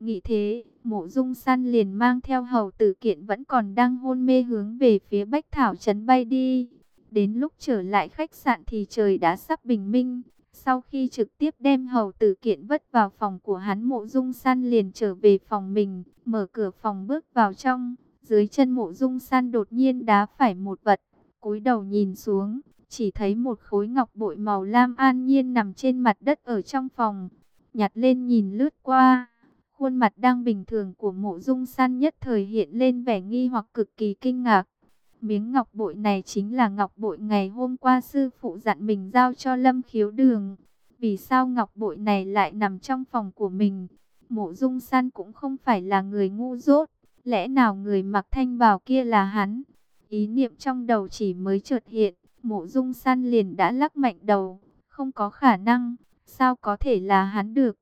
Nghĩ thế, mộ dung săn liền mang theo hầu tử kiện vẫn còn đang hôn mê hướng về phía Bách Thảo Trấn bay đi. Đến lúc trở lại khách sạn thì trời đã sắp bình minh. Sau khi trực tiếp đem hầu tử kiện vất vào phòng của hắn mộ dung săn liền trở về phòng mình, mở cửa phòng bước vào trong. Dưới chân mộ dung săn đột nhiên đá phải một vật, cúi đầu nhìn xuống, chỉ thấy một khối ngọc bội màu lam an nhiên nằm trên mặt đất ở trong phòng. Nhặt lên nhìn lướt qua, khuôn mặt đang bình thường của mộ dung săn nhất thời hiện lên vẻ nghi hoặc cực kỳ kinh ngạc. Miếng ngọc bội này chính là ngọc bội ngày hôm qua sư phụ dặn mình giao cho lâm khiếu đường. Vì sao ngọc bội này lại nằm trong phòng của mình? Mộ dung săn cũng không phải là người ngu dốt. Lẽ nào người mặc thanh bào kia là hắn? Ý niệm trong đầu chỉ mới chợt hiện. Mộ dung săn liền đã lắc mạnh đầu. Không có khả năng. Sao có thể là hắn được?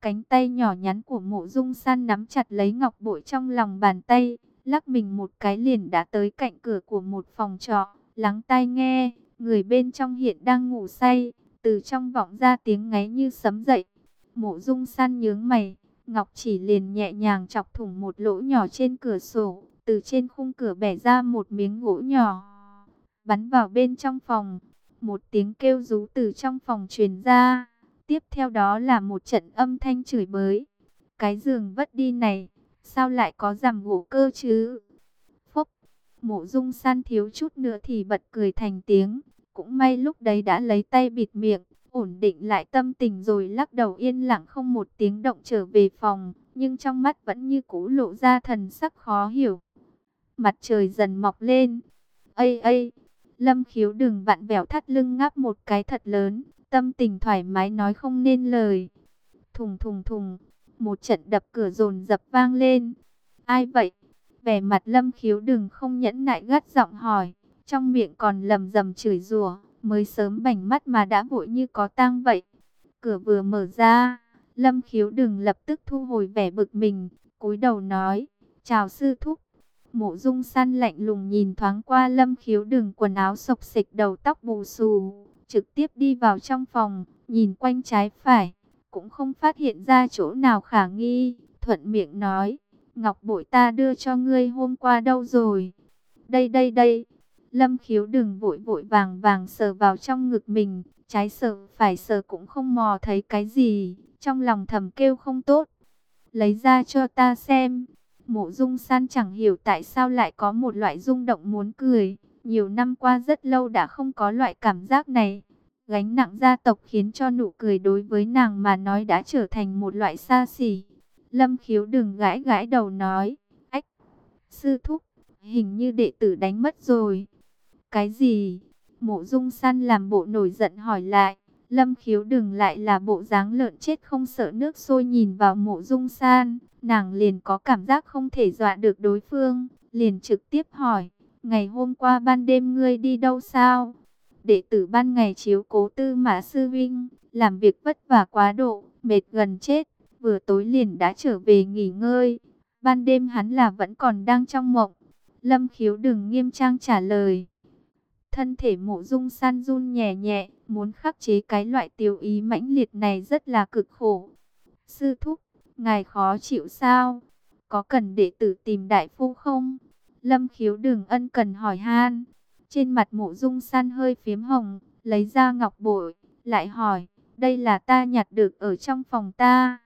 Cánh tay nhỏ nhắn của mộ dung san nắm chặt lấy ngọc bội trong lòng bàn tay lắc mình một cái liền đã tới cạnh cửa của một phòng trọ, lắng tai nghe, người bên trong hiện đang ngủ say, từ trong vọng ra tiếng ngáy như sấm dậy. Mộ Dung San nhướng mày, Ngọc chỉ liền nhẹ nhàng chọc thủng một lỗ nhỏ trên cửa sổ, từ trên khung cửa bẻ ra một miếng gỗ nhỏ, bắn vào bên trong phòng. Một tiếng kêu rú từ trong phòng truyền ra, tiếp theo đó là một trận âm thanh chửi bới. Cái giường vất đi này, Sao lại có rằm gỗ cơ chứ? phúc mộ dung san thiếu chút nữa thì bật cười thành tiếng. Cũng may lúc đấy đã lấy tay bịt miệng, ổn định lại tâm tình rồi lắc đầu yên lặng không một tiếng động trở về phòng. Nhưng trong mắt vẫn như cũ lộ ra thần sắc khó hiểu. Mặt trời dần mọc lên. Ây ây, lâm khiếu đừng vặn vẹo thắt lưng ngáp một cái thật lớn. Tâm tình thoải mái nói không nên lời. Thùng thùng thùng một trận đập cửa rồn dập vang lên. Ai vậy? Vẻ mặt lâm khiếu đừng không nhẫn nại gắt giọng hỏi. Trong miệng còn lầm rầm chửi rủa mới sớm bảnh mắt mà đã vội như có tang vậy. Cửa vừa mở ra, lâm khiếu đừng lập tức thu hồi vẻ bực mình, cúi đầu nói, chào sư thúc. Mộ dung san lạnh lùng nhìn thoáng qua lâm khiếu đừng quần áo sộc xịch đầu tóc bù xù, trực tiếp đi vào trong phòng, nhìn quanh trái phải, cũng không phát hiện ra chỗ nào khả nghi, thuận miệng nói, ngọc bội ta đưa cho ngươi hôm qua đâu rồi? Đây đây đây, lâm khiếu đừng vội vội vàng vàng sờ vào trong ngực mình, trái sờ phải sờ cũng không mò thấy cái gì, trong lòng thầm kêu không tốt. Lấy ra cho ta xem, mộ dung san chẳng hiểu tại sao lại có một loại rung động muốn cười, nhiều năm qua rất lâu đã không có loại cảm giác này. Gánh nặng gia tộc khiến cho nụ cười đối với nàng mà nói đã trở thành một loại xa xỉ. Lâm khiếu đừng gãi gãi đầu nói. Ách, sư thúc, hình như đệ tử đánh mất rồi. Cái gì? Mộ dung săn làm bộ nổi giận hỏi lại. Lâm khiếu đừng lại là bộ dáng lợn chết không sợ nước sôi nhìn vào mộ dung san. Nàng liền có cảm giác không thể dọa được đối phương. Liền trực tiếp hỏi. Ngày hôm qua ban đêm ngươi đi đâu sao? đệ tử ban ngày chiếu cố tư mã sư vinh, làm việc vất vả quá độ, mệt gần chết, vừa tối liền đã trở về nghỉ ngơi. Ban đêm hắn là vẫn còn đang trong mộng. Lâm khiếu đừng nghiêm trang trả lời. Thân thể mộ dung san run nhẹ nhẹ, muốn khắc chế cái loại tiêu ý mãnh liệt này rất là cực khổ. Sư thúc, ngài khó chịu sao? Có cần đệ tử tìm đại phu không? Lâm khiếu đừng ân cần hỏi han. Trên mặt mộ dung san hơi phiếm hồng, lấy ra ngọc bội, lại hỏi, đây là ta nhặt được ở trong phòng ta.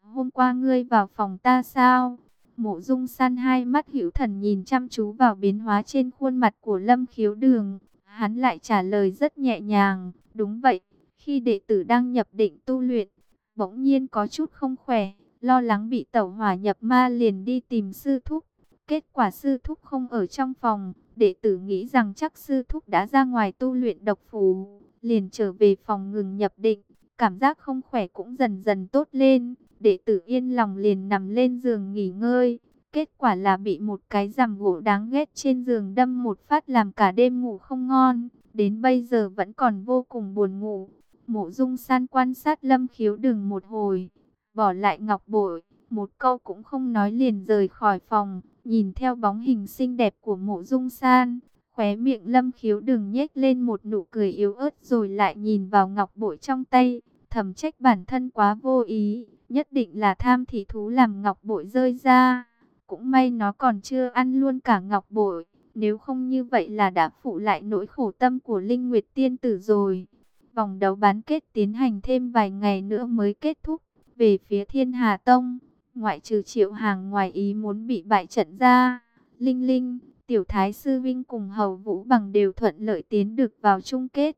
Hôm qua ngươi vào phòng ta sao? Mộ dung san hai mắt hữu thần nhìn chăm chú vào biến hóa trên khuôn mặt của lâm khiếu đường. Hắn lại trả lời rất nhẹ nhàng, đúng vậy, khi đệ tử đang nhập định tu luyện, bỗng nhiên có chút không khỏe, lo lắng bị tẩu hỏa nhập ma liền đi tìm sư thúc. Kết quả sư thúc không ở trong phòng, đệ tử nghĩ rằng chắc sư thúc đã ra ngoài tu luyện độc phù, liền trở về phòng ngừng nhập định, cảm giác không khỏe cũng dần dần tốt lên, đệ tử yên lòng liền nằm lên giường nghỉ ngơi. Kết quả là bị một cái rằm gỗ đáng ghét trên giường đâm một phát làm cả đêm ngủ không ngon, đến bây giờ vẫn còn vô cùng buồn ngủ. Mộ dung san quan sát lâm khiếu đừng một hồi, bỏ lại ngọc bội, một câu cũng không nói liền rời khỏi phòng. Nhìn theo bóng hình xinh đẹp của mộ dung san, khóe miệng lâm khiếu đừng nhếch lên một nụ cười yếu ớt rồi lại nhìn vào ngọc bội trong tay, thầm trách bản thân quá vô ý, nhất định là tham thị thú làm ngọc bội rơi ra. Cũng may nó còn chưa ăn luôn cả ngọc bội, nếu không như vậy là đã phụ lại nỗi khổ tâm của Linh Nguyệt Tiên Tử rồi. Vòng đấu bán kết tiến hành thêm vài ngày nữa mới kết thúc. Về phía Thiên Hà Tông, ngoại trừ triệu hàng ngoài ý muốn bị bại trận ra, Linh Linh, Tiểu Thái Sư Vinh cùng Hầu Vũ Bằng đều thuận lợi tiến được vào chung kết.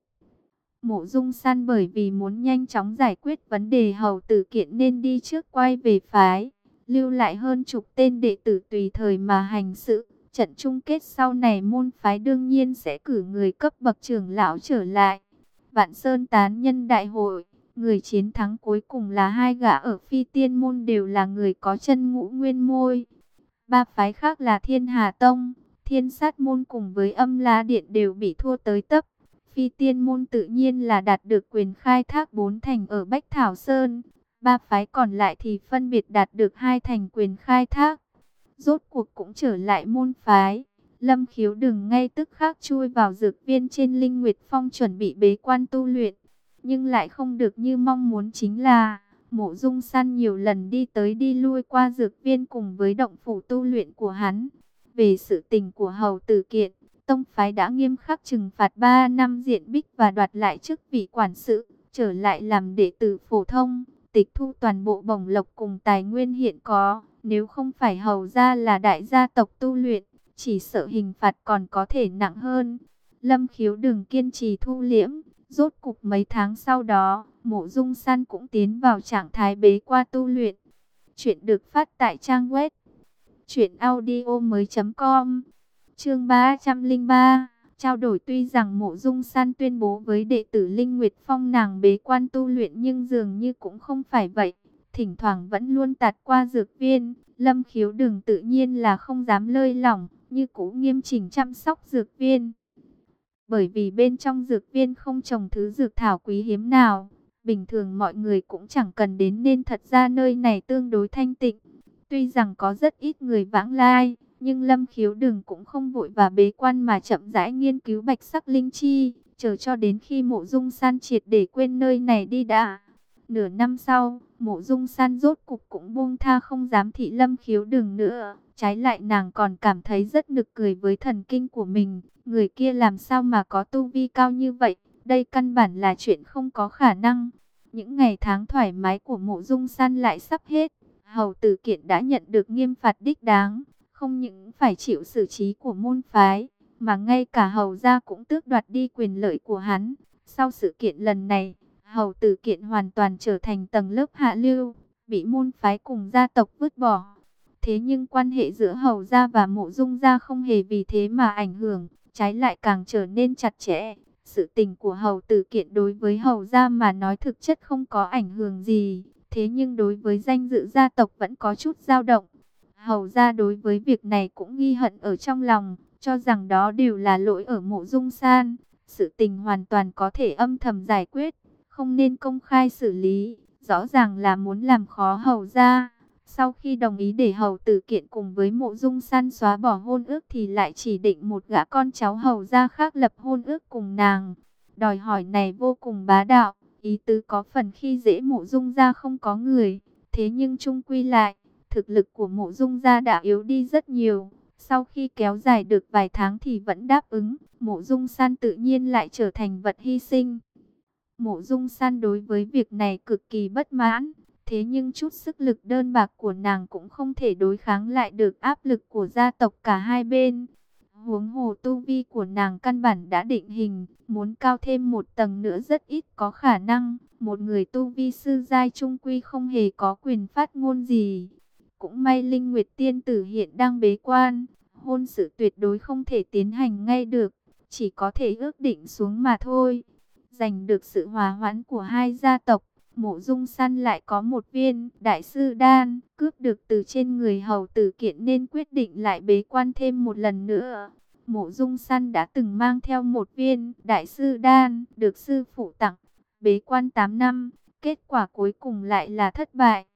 Mộ Dung San bởi vì muốn nhanh chóng giải quyết vấn đề hầu tử kiện nên đi trước quay về phái, lưu lại hơn chục tên đệ tử tùy thời mà hành sự. Trận chung kết sau này môn phái đương nhiên sẽ cử người cấp bậc trưởng lão trở lại. Vạn Sơn tán nhân đại hội, người chiến thắng cuối cùng là hai gã ở phi tiên môn đều là người có chân ngũ nguyên môi. Ba phái khác là Thiên Hà Tông, Thiên Sát Môn cùng với âm la điện đều bị thua tới tấp. Phi tiên môn tự nhiên là đạt được quyền khai thác bốn thành ở Bách Thảo Sơn. Ba phái còn lại thì phân biệt đạt được hai thành quyền khai thác. Rốt cuộc cũng trở lại môn phái. Lâm khiếu đừng ngay tức khắc chui vào dược viên trên Linh Nguyệt Phong chuẩn bị bế quan tu luyện. Nhưng lại không được như mong muốn chính là mộ dung săn nhiều lần đi tới đi lui qua dược viên cùng với động phủ tu luyện của hắn. Về sự tình của hầu tử kiện, tông phái đã nghiêm khắc trừng phạt 3 năm diện bích và đoạt lại chức vị quản sự, trở lại làm đệ tử phổ thông, tịch thu toàn bộ bổng lộc cùng tài nguyên hiện có. Nếu không phải hầu ra là đại gia tộc tu luyện, chỉ sợ hình phạt còn có thể nặng hơn. Lâm khiếu đừng kiên trì thu liễm, rốt cục mấy tháng sau đó, mộ dung san cũng tiến vào trạng thái bế qua tu luyện. Chuyện được phát tại trang web chuyện audio mới.com Chương 303 Trao đổi tuy rằng mộ dung san tuyên bố với đệ tử Linh Nguyệt Phong nàng bế quan tu luyện nhưng dường như cũng không phải vậy. Thỉnh thoảng vẫn luôn tạt qua dược viên, lâm khiếu Đường tự nhiên là không dám lơi lỏng, như cũ nghiêm chỉnh chăm sóc dược viên. Bởi vì bên trong dược viên không trồng thứ dược thảo quý hiếm nào, bình thường mọi người cũng chẳng cần đến nên thật ra nơi này tương đối thanh tịnh. Tuy rằng có rất ít người vãng lai, nhưng Lâm Khiếu Đừng cũng không vội và bế quan mà chậm rãi nghiên cứu bạch sắc linh chi, chờ cho đến khi mộ dung san triệt để quên nơi này đi đã. Nửa năm sau, mộ dung san rốt cục cũng buông tha không dám thị Lâm Khiếu đường nữa. Trái lại nàng còn cảm thấy rất nực cười với thần kinh của mình. Người kia làm sao mà có tu vi cao như vậy? Đây căn bản là chuyện không có khả năng. Những ngày tháng thoải mái của mộ dung san lại sắp hết. Hầu tử kiện đã nhận được nghiêm phạt đích đáng. Không những phải chịu xử trí của môn phái. Mà ngay cả hầu gia cũng tước đoạt đi quyền lợi của hắn. Sau sự kiện lần này, hầu tử kiện hoàn toàn trở thành tầng lớp hạ lưu. Bị môn phái cùng gia tộc vứt bỏ Thế nhưng quan hệ giữa hầu gia và mộ dung gia không hề vì thế mà ảnh hưởng, trái lại càng trở nên chặt chẽ. Sự tình của hầu tử kiện đối với hầu gia mà nói thực chất không có ảnh hưởng gì, thế nhưng đối với danh dự gia tộc vẫn có chút dao động. Hầu gia đối với việc này cũng ghi hận ở trong lòng, cho rằng đó đều là lỗi ở mộ dung san. Sự tình hoàn toàn có thể âm thầm giải quyết, không nên công khai xử lý, rõ ràng là muốn làm khó hầu gia. Sau khi đồng ý để hầu tử kiện cùng với mộ dung san xóa bỏ hôn ước thì lại chỉ định một gã con cháu hầu gia khác lập hôn ước cùng nàng. Đòi hỏi này vô cùng bá đạo, ý tứ có phần khi dễ mộ dung gia không có người. Thế nhưng chung quy lại, thực lực của mộ dung gia đã yếu đi rất nhiều. Sau khi kéo dài được vài tháng thì vẫn đáp ứng, mộ dung san tự nhiên lại trở thành vật hy sinh. Mộ dung san đối với việc này cực kỳ bất mãn Thế nhưng chút sức lực đơn bạc của nàng cũng không thể đối kháng lại được áp lực của gia tộc cả hai bên. Huống hồ tu vi của nàng căn bản đã định hình, muốn cao thêm một tầng nữa rất ít có khả năng. Một người tu vi sư giai trung quy không hề có quyền phát ngôn gì. Cũng may Linh Nguyệt Tiên Tử hiện đang bế quan, hôn sự tuyệt đối không thể tiến hành ngay được, chỉ có thể ước định xuống mà thôi. Giành được sự hòa hoãn của hai gia tộc, Mộ dung săn lại có một viên đại sư đan, cướp được từ trên người hầu tử kiện nên quyết định lại bế quan thêm một lần nữa. Mộ dung săn đã từng mang theo một viên đại sư đan, được sư phụ tặng, bế quan 8 năm, kết quả cuối cùng lại là thất bại.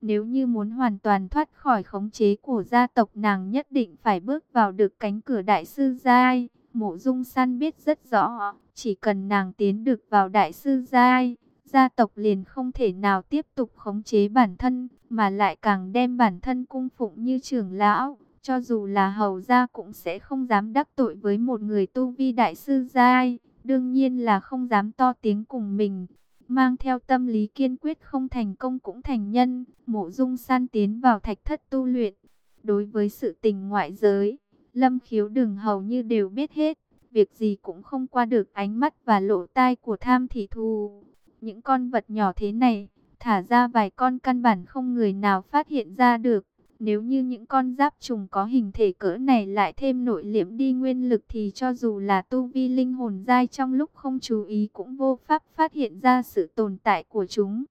Nếu như muốn hoàn toàn thoát khỏi khống chế của gia tộc nàng nhất định phải bước vào được cánh cửa đại sư giai. Mộ dung săn biết rất rõ, chỉ cần nàng tiến được vào đại sư giai, gia tộc liền không thể nào tiếp tục khống chế bản thân, mà lại càng đem bản thân cung phụng như trưởng lão. Cho dù là hầu gia cũng sẽ không dám đắc tội với một người tu vi đại sư giai, đương nhiên là không dám to tiếng cùng mình. Mang theo tâm lý kiên quyết không thành công cũng thành nhân, mộ dung san tiến vào thạch thất tu luyện. Đối với sự tình ngoại giới, lâm khiếu đừng hầu như đều biết hết, việc gì cũng không qua được ánh mắt và lộ tai của tham thị thù. Những con vật nhỏ thế này, thả ra vài con căn bản không người nào phát hiện ra được. Nếu như những con giáp trùng có hình thể cỡ này lại thêm nội liễm đi nguyên lực thì cho dù là tu vi linh hồn dai trong lúc không chú ý cũng vô pháp phát hiện ra sự tồn tại của chúng.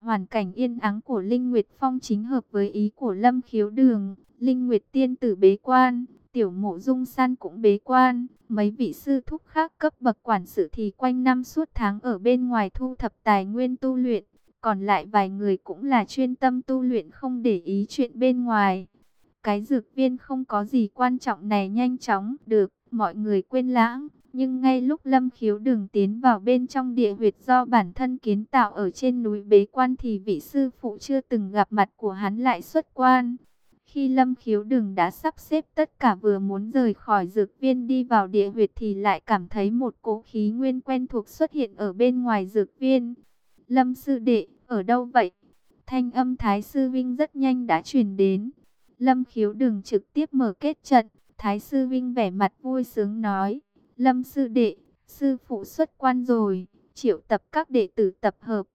Hoàn cảnh yên ắng của Linh Nguyệt Phong chính hợp với ý của Lâm Khiếu Đường, Linh Nguyệt Tiên tử bế quan, tiểu mộ dung san cũng bế quan, mấy vị sư thúc khác cấp bậc quản sự thì quanh năm suốt tháng ở bên ngoài thu thập tài nguyên tu luyện còn lại vài người cũng là chuyên tâm tu luyện không để ý chuyện bên ngoài. Cái dược viên không có gì quan trọng này nhanh chóng được, mọi người quên lãng. Nhưng ngay lúc Lâm Khiếu đường tiến vào bên trong địa huyệt do bản thân kiến tạo ở trên núi bế quan thì vị sư phụ chưa từng gặp mặt của hắn lại xuất quan. Khi Lâm Khiếu đường đã sắp xếp tất cả vừa muốn rời khỏi dược viên đi vào địa huyệt thì lại cảm thấy một cỗ khí nguyên quen thuộc xuất hiện ở bên ngoài dược viên. Lâm sư đệ, ở đâu vậy? Thanh âm Thái Sư Vinh rất nhanh đã truyền đến. Lâm khiếu đừng trực tiếp mở kết trận. Thái Sư Vinh vẻ mặt vui sướng nói. Lâm sư đệ, sư phụ xuất quan rồi. Triệu tập các đệ tử tập hợp.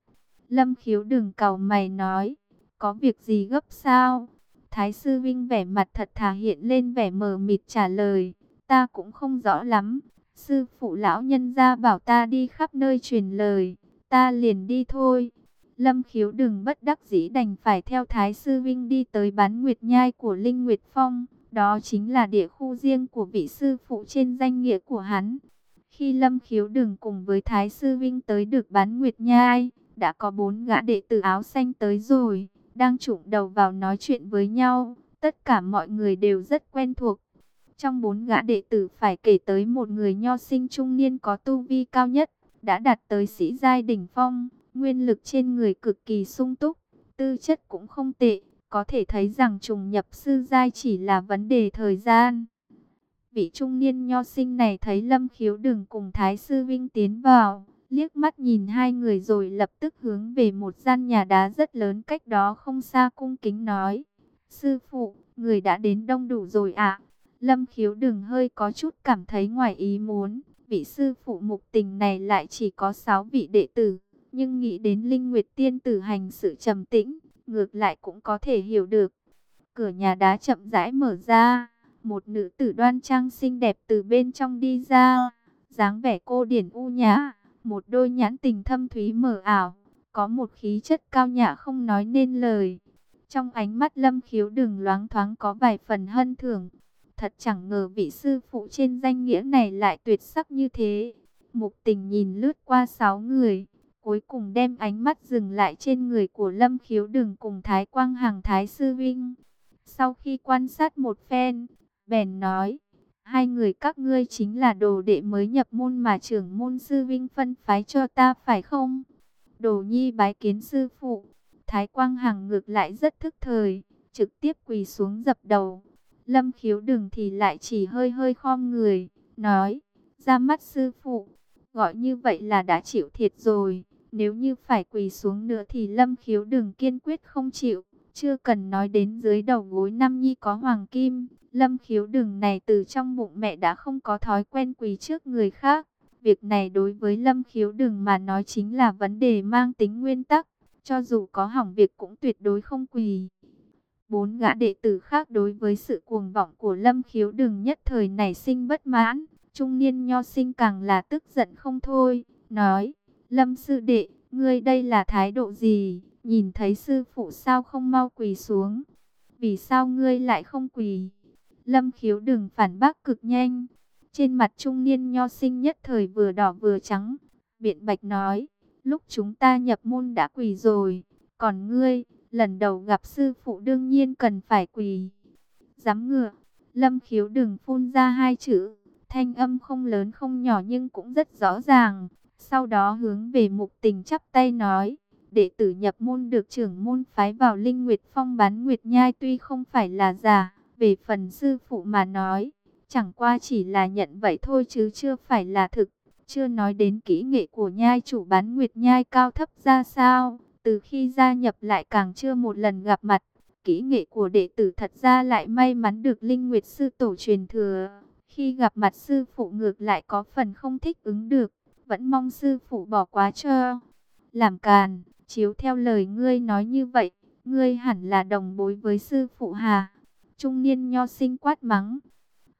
Lâm khiếu đừng cầu mày nói. Có việc gì gấp sao? Thái Sư Vinh vẻ mặt thật thà hiện lên vẻ mờ mịt trả lời. Ta cũng không rõ lắm. Sư phụ lão nhân ra bảo ta đi khắp nơi truyền lời. Ta liền đi thôi. Lâm khiếu đừng bất đắc dĩ đành phải theo Thái Sư Vinh đi tới bán nguyệt nhai của Linh Nguyệt Phong. Đó chính là địa khu riêng của vị sư phụ trên danh nghĩa của hắn. Khi Lâm khiếu đừng cùng với Thái Sư Vinh tới được bán nguyệt nhai, đã có bốn gã đệ tử áo xanh tới rồi, đang trụng đầu vào nói chuyện với nhau. Tất cả mọi người đều rất quen thuộc. Trong bốn gã đệ tử phải kể tới một người nho sinh trung niên có tu vi cao nhất, đã đạt tới sĩ giai đỉnh phong Nguyên lực trên người cực kỳ sung túc, tư chất cũng không tệ, có thể thấy rằng trùng nhập sư giai chỉ là vấn đề thời gian. Vị trung niên nho sinh này thấy Lâm Khiếu đừng cùng Thái Sư Vinh tiến vào, liếc mắt nhìn hai người rồi lập tức hướng về một gian nhà đá rất lớn cách đó không xa cung kính nói. Sư phụ, người đã đến đông đủ rồi ạ. Lâm Khiếu đừng hơi có chút cảm thấy ngoài ý muốn, vị sư phụ mục tình này lại chỉ có sáu vị đệ tử nhưng nghĩ đến Linh Nguyệt Tiên tử hành sự trầm tĩnh, ngược lại cũng có thể hiểu được. Cửa nhà đá chậm rãi mở ra, một nữ tử đoan trang xinh đẹp từ bên trong đi ra, dáng vẻ cô điển u nhã, một đôi nhãn tình thâm thúy mở ảo, có một khí chất cao nhã không nói nên lời. Trong ánh mắt lâm khiếu đừng loáng thoáng có vài phần hân thưởng. Thật chẳng ngờ vị sư phụ trên danh nghĩa này lại tuyệt sắc như thế. Mục tình nhìn lướt qua sáu người, Cuối cùng đem ánh mắt dừng lại trên người của Lâm Khiếu Đừng cùng Thái Quang hàng Thái Sư Vinh. Sau khi quan sát một phen, bèn nói, hai người các ngươi chính là đồ đệ mới nhập môn mà trưởng môn Sư Vinh phân phái cho ta phải không? Đồ nhi bái kiến sư phụ, Thái Quang Hằng ngược lại rất thức thời, trực tiếp quỳ xuống dập đầu. Lâm Khiếu Đừng thì lại chỉ hơi hơi khom người, nói, ra mắt sư phụ, gọi như vậy là đã chịu thiệt rồi. Nếu như phải quỳ xuống nữa thì Lâm Khiếu đừng kiên quyết không chịu. Chưa cần nói đến dưới đầu gối Nam Nhi có hoàng kim. Lâm Khiếu đừng này từ trong bụng mẹ đã không có thói quen quỳ trước người khác. Việc này đối với Lâm Khiếu đừng mà nói chính là vấn đề mang tính nguyên tắc. Cho dù có hỏng việc cũng tuyệt đối không quỳ. Bốn gã đệ tử khác đối với sự cuồng vọng của Lâm Khiếu đừng nhất thời nảy sinh bất mãn. Trung niên nho sinh càng là tức giận không thôi, nói Lâm sư đệ, ngươi đây là thái độ gì? Nhìn thấy sư phụ sao không mau quỳ xuống? Vì sao ngươi lại không quỳ? Lâm khiếu đừng phản bác cực nhanh. Trên mặt trung niên nho sinh nhất thời vừa đỏ vừa trắng. Biện bạch nói, lúc chúng ta nhập môn đã quỳ rồi. Còn ngươi, lần đầu gặp sư phụ đương nhiên cần phải quỳ. Dám ngựa, lâm khiếu đừng phun ra hai chữ. Thanh âm không lớn không nhỏ nhưng cũng rất rõ ràng. Sau đó hướng về mục tình chắp tay nói, đệ tử nhập môn được trưởng môn phái vào Linh Nguyệt Phong bán Nguyệt Nhai tuy không phải là giả, về phần sư phụ mà nói, chẳng qua chỉ là nhận vậy thôi chứ chưa phải là thực. Chưa nói đến kỹ nghệ của nhai chủ bán Nguyệt Nhai cao thấp ra sao, từ khi gia nhập lại càng chưa một lần gặp mặt. Kỹ nghệ của đệ tử thật ra lại may mắn được Linh Nguyệt Sư Tổ truyền thừa. Khi gặp mặt sư phụ ngược lại có phần không thích ứng được, vẫn mong sư phụ bỏ quá cho. Làm càn, chiếu theo lời ngươi nói như vậy, ngươi hẳn là đồng bối với sư phụ hà. Trung niên nho sinh quát mắng.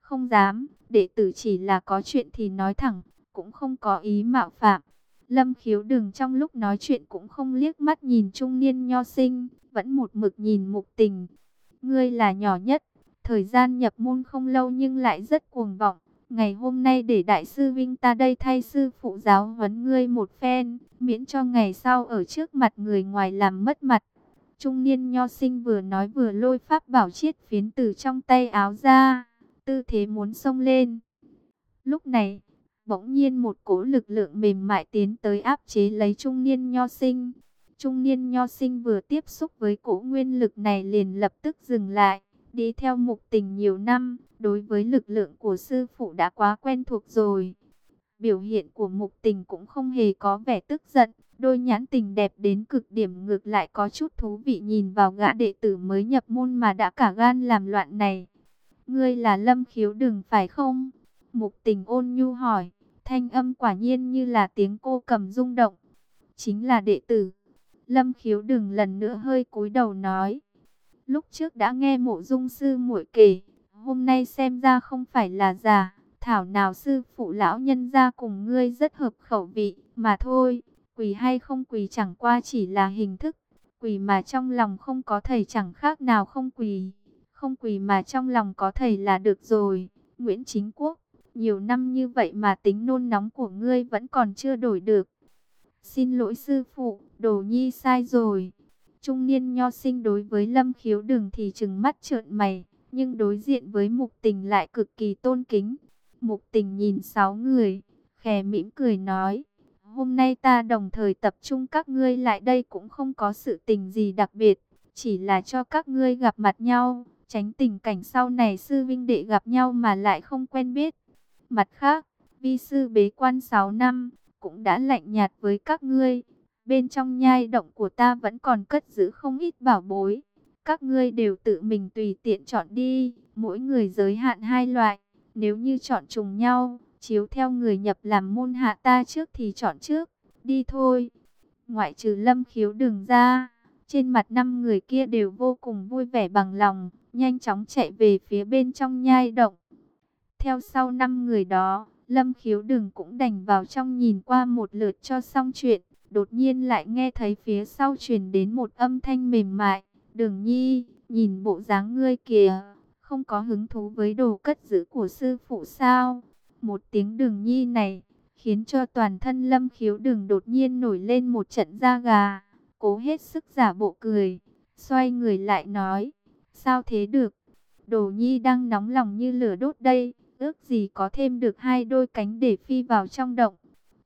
Không dám, đệ tử chỉ là có chuyện thì nói thẳng, cũng không có ý mạo phạm. Lâm khiếu đừng trong lúc nói chuyện cũng không liếc mắt nhìn trung niên nho sinh, vẫn một mực nhìn mục tình. Ngươi là nhỏ nhất, thời gian nhập môn không lâu nhưng lại rất cuồng vọng. Ngày hôm nay để đại sư Vinh ta đây thay sư phụ giáo huấn ngươi một phen, miễn cho ngày sau ở trước mặt người ngoài làm mất mặt. Trung niên nho sinh vừa nói vừa lôi pháp bảo chiết phiến từ trong tay áo ra, tư thế muốn xông lên. Lúc này, bỗng nhiên một cỗ lực lượng mềm mại tiến tới áp chế lấy trung niên nho sinh. Trung niên nho sinh vừa tiếp xúc với cỗ nguyên lực này liền lập tức dừng lại, đi theo mục tình nhiều năm, đối với lực lượng của sư phụ đã quá quen thuộc rồi. Biểu hiện của mục tình cũng không hề có vẻ tức giận, đôi nhãn tình đẹp đến cực điểm ngược lại có chút thú vị nhìn vào gã đệ tử mới nhập môn mà đã cả gan làm loạn này. Ngươi là lâm khiếu đừng phải không? Mục tình ôn nhu hỏi, thanh âm quả nhiên như là tiếng cô cầm rung động. Chính là đệ tử. Lâm khiếu đừng lần nữa hơi cúi đầu nói. Lúc trước đã nghe mộ dung sư muội kể, hôm nay xem ra không phải là giả. Thảo nào sư phụ lão nhân ra cùng ngươi rất hợp khẩu vị, mà thôi, quỳ hay không quỳ chẳng qua chỉ là hình thức. Quỳ mà trong lòng không có thầy chẳng khác nào không quỳ. Không quỳ mà trong lòng có thầy là được rồi. Nguyễn Chính Quốc, nhiều năm như vậy mà tính nôn nóng của ngươi vẫn còn chưa đổi được. Xin lỗi sư phụ, đồ nhi sai rồi. Trung niên nho sinh đối với lâm khiếu đường thì chừng mắt trợn mày, nhưng đối diện với mục tình lại cực kỳ tôn kính. Mục tình nhìn sáu người, khè mỉm cười nói, hôm nay ta đồng thời tập trung các ngươi lại đây cũng không có sự tình gì đặc biệt, chỉ là cho các ngươi gặp mặt nhau, tránh tình cảnh sau này sư vinh đệ gặp nhau mà lại không quen biết. Mặt khác, vi sư bế quan 6 năm, cũng đã lạnh nhạt với các ngươi. Bên trong nhai động của ta vẫn còn cất giữ không ít bảo bối. Các ngươi đều tự mình tùy tiện chọn đi, mỗi người giới hạn hai loại. Nếu như chọn trùng nhau, chiếu theo người nhập làm môn hạ ta trước thì chọn trước, đi thôi. Ngoại trừ lâm khiếu đường ra, trên mặt năm người kia đều vô cùng vui vẻ bằng lòng, nhanh chóng chạy về phía bên trong nhai động. Theo sau năm người đó, Lâm khiếu đường cũng đành vào trong nhìn qua một lượt cho xong chuyện. Đột nhiên lại nghe thấy phía sau truyền đến một âm thanh mềm mại. Đường nhi, nhìn bộ dáng ngươi kìa, không có hứng thú với đồ cất giữ của sư phụ sao. Một tiếng đường nhi này, khiến cho toàn thân lâm khiếu Đường đột nhiên nổi lên một trận da gà. Cố hết sức giả bộ cười, xoay người lại nói, sao thế được? Đồ nhi đang nóng lòng như lửa đốt đây ước gì có thêm được hai đôi cánh để phi vào trong động.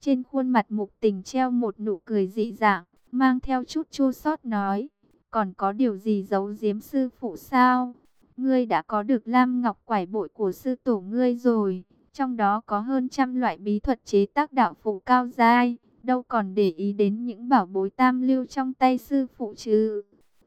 Trên khuôn mặt mục tình treo một nụ cười dị dạng, mang theo chút chua xót nói, còn có điều gì giấu giếm sư phụ sao? Ngươi đã có được lam ngọc quải bội của sư tổ ngươi rồi, trong đó có hơn trăm loại bí thuật chế tác đạo phụ cao giai, đâu còn để ý đến những bảo bối tam lưu trong tay sư phụ chứ.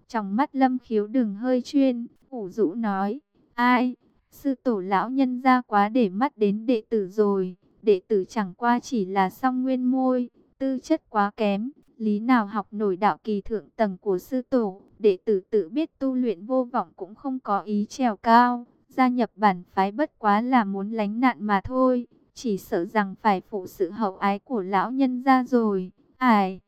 Trong mắt lâm khiếu đừng hơi chuyên, ủ rũ nói, ai? Sư tổ lão nhân ra quá để mắt đến đệ tử rồi. Đệ tử chẳng qua chỉ là song nguyên môi, tư chất quá kém. Lý nào học nổi đạo kỳ thượng tầng của sư tổ. Đệ tử tự biết tu luyện vô vọng cũng không có ý trèo cao. Gia nhập bản phái bất quá là muốn lánh nạn mà thôi. Chỉ sợ rằng phải phụ sự hậu ái của lão nhân ra rồi. Ai?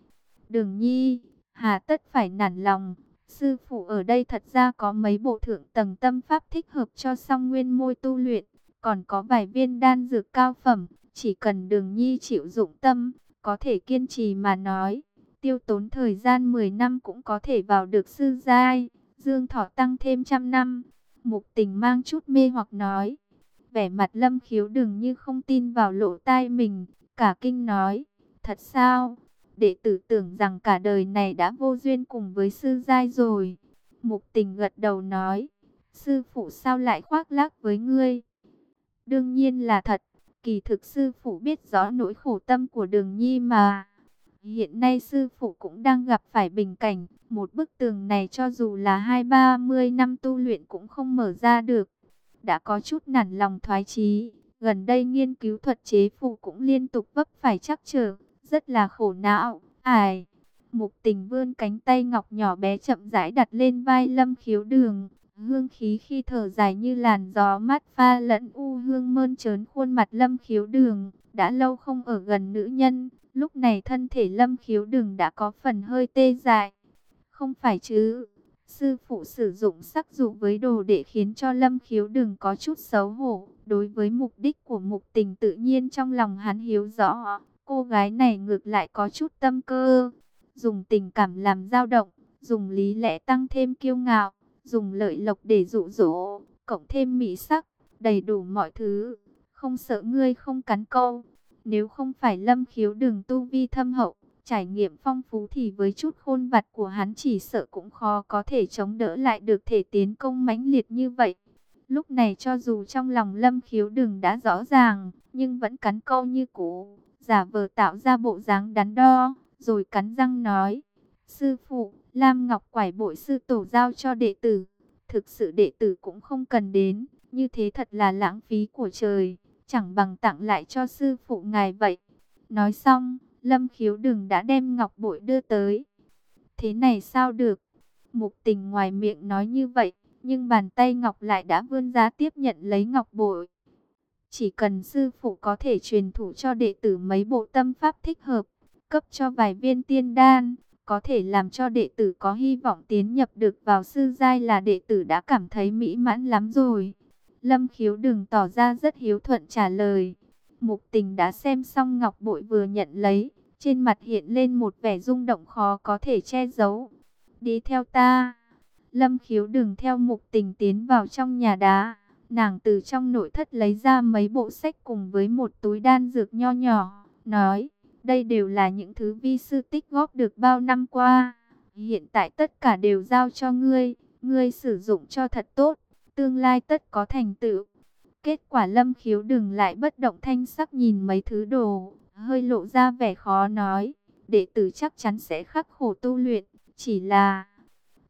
Đường nhi, hà tất phải nản lòng. Sư phụ ở đây thật ra có mấy bộ thượng tầng tâm pháp thích hợp cho song nguyên môi tu luyện, còn có vài viên đan dược cao phẩm, chỉ cần đường nhi chịu dụng tâm, có thể kiên trì mà nói. Tiêu tốn thời gian 10 năm cũng có thể vào được sư giai, dương thọ tăng thêm trăm năm. Mục tình mang chút mê hoặc nói, vẻ mặt lâm khiếu đừng như không tin vào lộ tai mình, cả kinh nói, Thật sao? Đệ tử tưởng rằng cả đời này đã vô duyên cùng với sư giai rồi. Mục tình gật đầu nói, sư phụ sao lại khoác lác với ngươi? Đương nhiên là thật, kỳ thực sư phụ biết rõ nỗi khổ tâm của đường nhi mà. Hiện nay sư phụ cũng đang gặp phải bình cảnh, một bức tường này cho dù là hai ba mươi năm tu luyện cũng không mở ra được. Đã có chút nản lòng thoái chí, gần đây nghiên cứu thuật chế phù cũng liên tục vấp phải chắc trở, rất là khổ não. Ai? Mục tình vươn cánh tay ngọc nhỏ bé chậm rãi đặt lên vai lâm khiếu đường. Hương khí khi thở dài như làn gió mát pha lẫn u hương mơn trớn khuôn mặt lâm khiếu đường. Đã lâu không ở gần nữ nhân, lúc này thân thể lâm khiếu đường đã có phần hơi tê dại. Không phải chứ, sư phụ sử dụng sắc dụ với đồ để khiến cho lâm khiếu đường có chút xấu hổ. Đối với mục đích của mục tình tự nhiên trong lòng hắn hiếu rõ, cô gái này ngược lại có chút tâm cơ. Dùng tình cảm làm dao động, dùng lý lẽ tăng thêm kiêu ngạo, dùng lợi lộc để dụ dỗ, cộng thêm mỹ sắc, đầy đủ mọi thứ. Không sợ ngươi không cắn câu. Nếu không phải lâm khiếu đường tu vi thâm hậu, trải nghiệm phong phú thì với chút khôn vặt của hắn chỉ sợ cũng khó có thể chống đỡ lại được thể tiến công mãnh liệt như vậy. Lúc này cho dù trong lòng lâm khiếu đường đã rõ ràng, nhưng vẫn cắn câu như cũ, giả vờ tạo ra bộ dáng đắn đo, rồi cắn răng nói, Sư phụ, Lam Ngọc quải bội sư tổ giao cho đệ tử, thực sự đệ tử cũng không cần đến, như thế thật là lãng phí của trời, chẳng bằng tặng lại cho sư phụ ngài vậy. Nói xong, Lâm khiếu đừng đã đem ngọc bội đưa tới. Thế này sao được? Mục tình ngoài miệng nói như vậy, nhưng bàn tay ngọc lại đã vươn ra tiếp nhận lấy ngọc bội. Chỉ cần sư phụ có thể truyền thủ cho đệ tử mấy bộ tâm pháp thích hợp, cấp cho vài viên tiên đan, có thể làm cho đệ tử có hy vọng tiến nhập được vào sư giai là đệ tử đã cảm thấy mỹ mãn lắm rồi. Lâm khiếu đừng tỏ ra rất hiếu thuận trả lời. Mục tình đã xem xong ngọc bội vừa nhận lấy, trên mặt hiện lên một vẻ rung động khó có thể che giấu. Đi theo ta. Lâm khiếu đừng theo mục tình tiến vào trong nhà đá. Nàng từ trong nội thất lấy ra mấy bộ sách cùng với một túi đan dược nho nhỏ, nói, đây đều là những thứ vi sư tích góp được bao năm qua. Hiện tại tất cả đều giao cho ngươi, ngươi sử dụng cho thật tốt, tương lai tất có thành tựu. Kết quả lâm khiếu đừng lại bất động thanh sắc nhìn mấy thứ đồ, hơi lộ ra vẻ khó nói. Đệ tử chắc chắn sẽ khắc khổ tu luyện, chỉ là...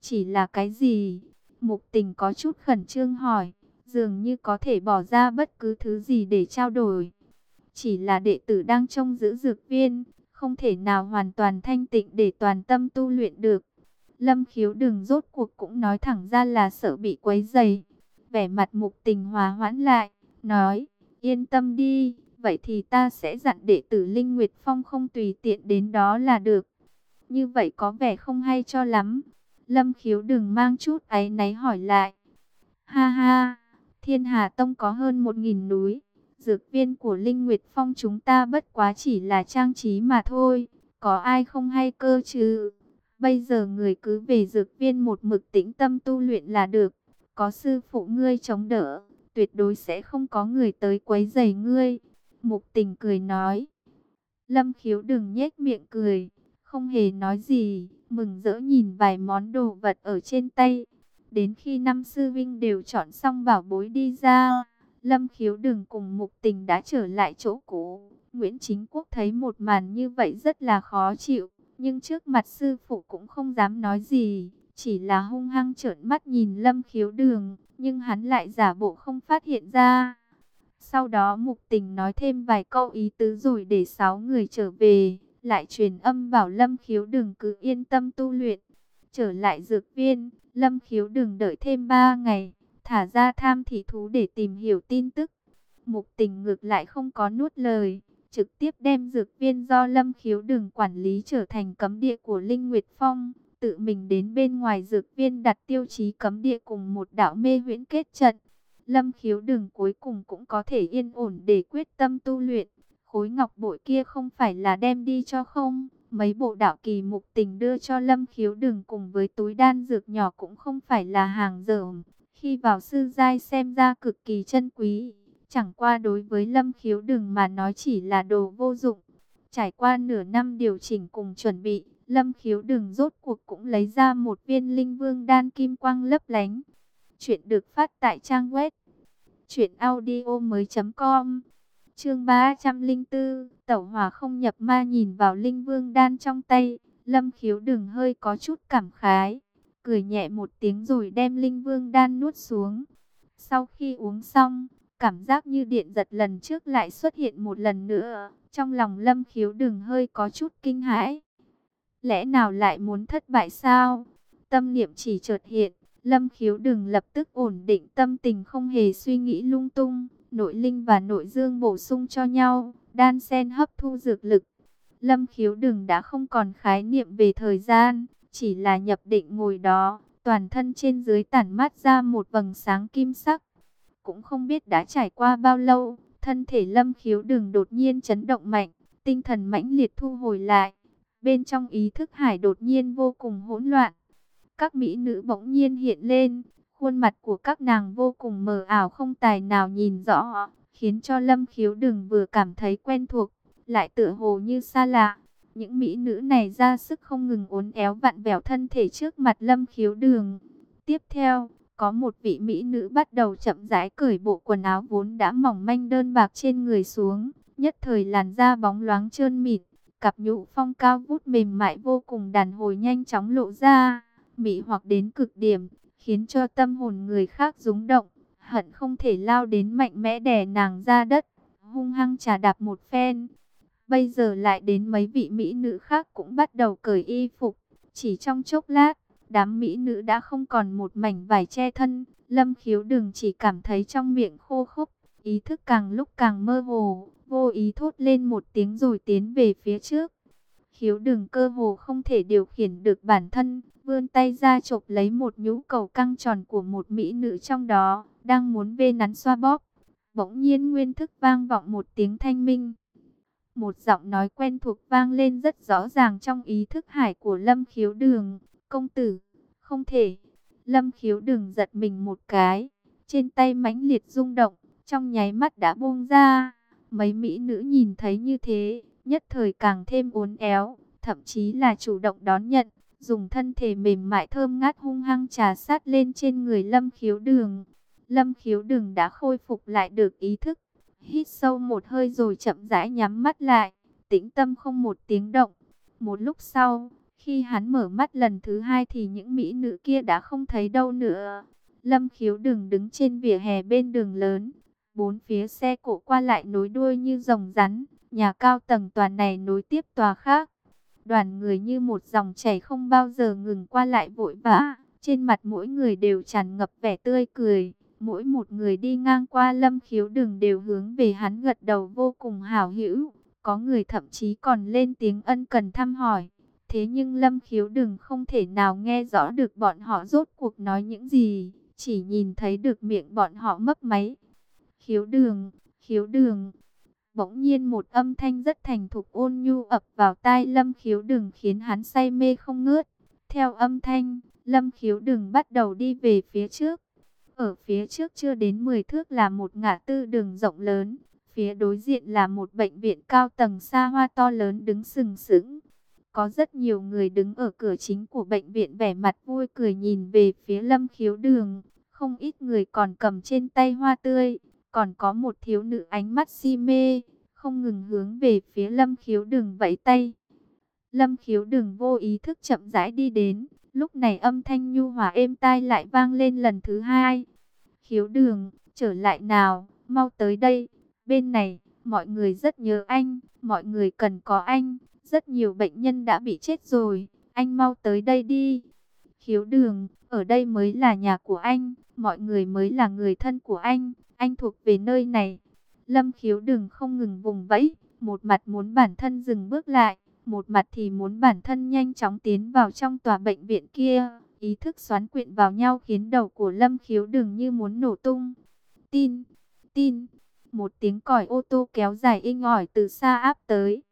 Chỉ là cái gì? Mục tình có chút khẩn trương hỏi dường như có thể bỏ ra bất cứ thứ gì để trao đổi. Chỉ là đệ tử đang trông giữ dược viên, không thể nào hoàn toàn thanh tịnh để toàn tâm tu luyện được. Lâm khiếu đừng rốt cuộc cũng nói thẳng ra là sợ bị quấy dày. Vẻ mặt mục tình hòa hoãn lại, nói, yên tâm đi, vậy thì ta sẽ dặn đệ tử Linh Nguyệt Phong không tùy tiện đến đó là được. Như vậy có vẻ không hay cho lắm. Lâm khiếu đừng mang chút ấy náy hỏi lại. Ha ha, Thiên Hà Tông có hơn một nghìn núi. Dược viên của Linh Nguyệt Phong chúng ta bất quá chỉ là trang trí mà thôi. Có ai không hay cơ chứ? Bây giờ người cứ về dược viên một mực tĩnh tâm tu luyện là được. Có sư phụ ngươi chống đỡ, tuyệt đối sẽ không có người tới quấy rầy ngươi. Mục tình cười nói. Lâm khiếu đừng nhếch miệng cười, không hề nói gì, mừng rỡ nhìn vài món đồ vật ở trên tay. Đến khi năm sư vinh đều chọn xong bảo bối đi ra, Lâm khiếu đừng cùng mục tình đã trở lại chỗ cũ. Nguyễn Chính Quốc thấy một màn như vậy rất là khó chịu, nhưng trước mặt sư phụ cũng không dám nói gì, chỉ là hung hăng trợn mắt nhìn Lâm khiếu đường, nhưng hắn lại giả bộ không phát hiện ra. Sau đó mục tình nói thêm vài câu ý tứ rồi để sáu người trở về, lại truyền âm bảo Lâm khiếu đường cứ yên tâm tu luyện. Trở lại dược viên, Lâm khiếu đường đợi thêm ba ngày, thả ra tham thị thú để tìm hiểu tin tức. Mục tình ngược lại không có nuốt lời, trực tiếp đem dược viên do Lâm khiếu đường quản lý trở thành cấm địa của Linh Nguyệt Phong. Tự mình đến bên ngoài dược viên đặt tiêu chí cấm địa cùng một đạo mê huyễn kết trận. Lâm khiếu đường cuối cùng cũng có thể yên ổn để quyết tâm tu luyện. Khối ngọc bội kia không phải là đem đi cho không Mấy bộ đạo kỳ mục tình đưa cho Lâm Khiếu đường cùng với túi đan dược nhỏ cũng không phải là hàng dởm. Khi vào sư giai xem ra cực kỳ chân quý, chẳng qua đối với Lâm Khiếu Đừng mà nói chỉ là đồ vô dụng. Trải qua nửa năm điều chỉnh cùng chuẩn bị, Lâm khiếu đừng rốt cuộc cũng lấy ra một viên linh vương đan kim quang lấp lánh. Chuyện được phát tại trang web truyệnaudiomoi.com. Chương 304, Tẩu Hỏa không nhập ma nhìn vào linh vương đan trong tay, Lâm Khiếu đừng hơi có chút cảm khái, cười nhẹ một tiếng rồi đem linh vương đan nuốt xuống. Sau khi uống xong, cảm giác như điện giật lần trước lại xuất hiện một lần nữa, trong lòng Lâm Khiếu đừng hơi có chút kinh hãi. Lẽ nào lại muốn thất bại sao? Tâm niệm chỉ chợt hiện, Lâm khiếu đừng lập tức ổn định tâm tình không hề suy nghĩ lung tung. Nội linh và nội dương bổ sung cho nhau, đan sen hấp thu dược lực. Lâm khiếu đừng đã không còn khái niệm về thời gian, chỉ là nhập định ngồi đó, toàn thân trên dưới tản mát ra một vầng sáng kim sắc. Cũng không biết đã trải qua bao lâu, thân thể lâm khiếu đường đột nhiên chấn động mạnh, tinh thần mãnh liệt thu hồi lại. Bên trong ý thức hải đột nhiên vô cùng hỗn loạn, các mỹ nữ bỗng nhiên hiện lên, khuôn mặt của các nàng vô cùng mờ ảo không tài nào nhìn rõ, khiến cho Lâm Khiếu đường vừa cảm thấy quen thuộc, lại tựa hồ như xa lạ. Những mỹ nữ này ra sức không ngừng uốn éo vặn vẹo thân thể trước mặt Lâm Khiếu đường. Tiếp theo, có một vị mỹ nữ bắt đầu chậm rãi cởi bộ quần áo vốn đã mỏng manh đơn bạc trên người xuống, nhất thời làn da bóng loáng trơn mịn, cặp nhũ phong cao vút mềm mại vô cùng đàn hồi nhanh chóng lộ ra mị hoặc đến cực điểm, khiến cho tâm hồn người khác rúng động, hận không thể lao đến mạnh mẽ đè nàng ra đất, hung hăng trà đạp một phen. Bây giờ lại đến mấy vị mỹ nữ khác cũng bắt đầu cởi y phục, chỉ trong chốc lát, đám mỹ nữ đã không còn một mảnh vải che thân, lâm khiếu đừng chỉ cảm thấy trong miệng khô khốc, ý thức càng lúc càng mơ hồ, vô ý thốt lên một tiếng rồi tiến về phía trước. Khiếu đừng cơ hồ không thể điều khiển được bản thân, vươn tay ra chộp lấy một nhũ cầu căng tròn của một mỹ nữ trong đó, đang muốn vê nắn xoa bóp. Bỗng nhiên nguyên thức vang vọng một tiếng thanh minh. Một giọng nói quen thuộc vang lên rất rõ ràng trong ý thức hải của Lâm Khiếu Đường. Công tử, không thể. Lâm Khiếu Đường giật mình một cái, trên tay mãnh liệt rung động, trong nháy mắt đã buông ra. Mấy mỹ nữ nhìn thấy như thế, nhất thời càng thêm uốn éo, thậm chí là chủ động đón nhận dùng thân thể mềm mại thơm ngát hung hăng trà sát lên trên người Lâm Khiếu Đường. Lâm Khiếu Đường đã khôi phục lại được ý thức, hít sâu một hơi rồi chậm rãi nhắm mắt lại, tĩnh tâm không một tiếng động. Một lúc sau, khi hắn mở mắt lần thứ hai thì những mỹ nữ kia đã không thấy đâu nữa. Lâm Khiếu Đường đứng trên vỉa hè bên đường lớn, bốn phía xe cộ qua lại nối đuôi như rồng rắn, nhà cao tầng tòa này nối tiếp tòa khác Đoàn người như một dòng chảy không bao giờ ngừng qua lại vội vã. Trên mặt mỗi người đều tràn ngập vẻ tươi cười. Mỗi một người đi ngang qua lâm khiếu đường đều hướng về hắn gật đầu vô cùng hảo hữu. Có người thậm chí còn lên tiếng ân cần thăm hỏi. Thế nhưng lâm khiếu đường không thể nào nghe rõ được bọn họ rốt cuộc nói những gì. Chỉ nhìn thấy được miệng bọn họ mấp máy. Khiếu đường, khiếu đường, Bỗng nhiên một âm thanh rất thành thục ôn nhu ập vào tai Lâm Khiếu đường khiến hắn say mê không ngớt. Theo âm thanh, Lâm Khiếu đường bắt đầu đi về phía trước. Ở phía trước chưa đến 10 thước là một ngã tư đường rộng lớn. Phía đối diện là một bệnh viện cao tầng xa hoa to lớn đứng sừng sững. Có rất nhiều người đứng ở cửa chính của bệnh viện vẻ mặt vui cười nhìn về phía Lâm Khiếu Đường. Không ít người còn cầm trên tay hoa tươi. Còn có một thiếu nữ ánh mắt si mê, không ngừng hướng về phía lâm khiếu Đường vẫy tay. Lâm khiếu Đường vô ý thức chậm rãi đi đến, lúc này âm thanh nhu hòa êm tai lại vang lên lần thứ hai. Khiếu đường, trở lại nào, mau tới đây, bên này, mọi người rất nhớ anh, mọi người cần có anh, rất nhiều bệnh nhân đã bị chết rồi, anh mau tới đây đi. Khiếu đường, ở đây mới là nhà của anh, mọi người mới là người thân của anh, anh thuộc về nơi này. Lâm khiếu đường không ngừng vùng vẫy, một mặt muốn bản thân dừng bước lại, một mặt thì muốn bản thân nhanh chóng tiến vào trong tòa bệnh viện kia. Ý thức xoắn quyện vào nhau khiến đầu của Lâm khiếu đừng như muốn nổ tung. Tin, tin, một tiếng còi ô tô kéo dài inh ỏi từ xa áp tới.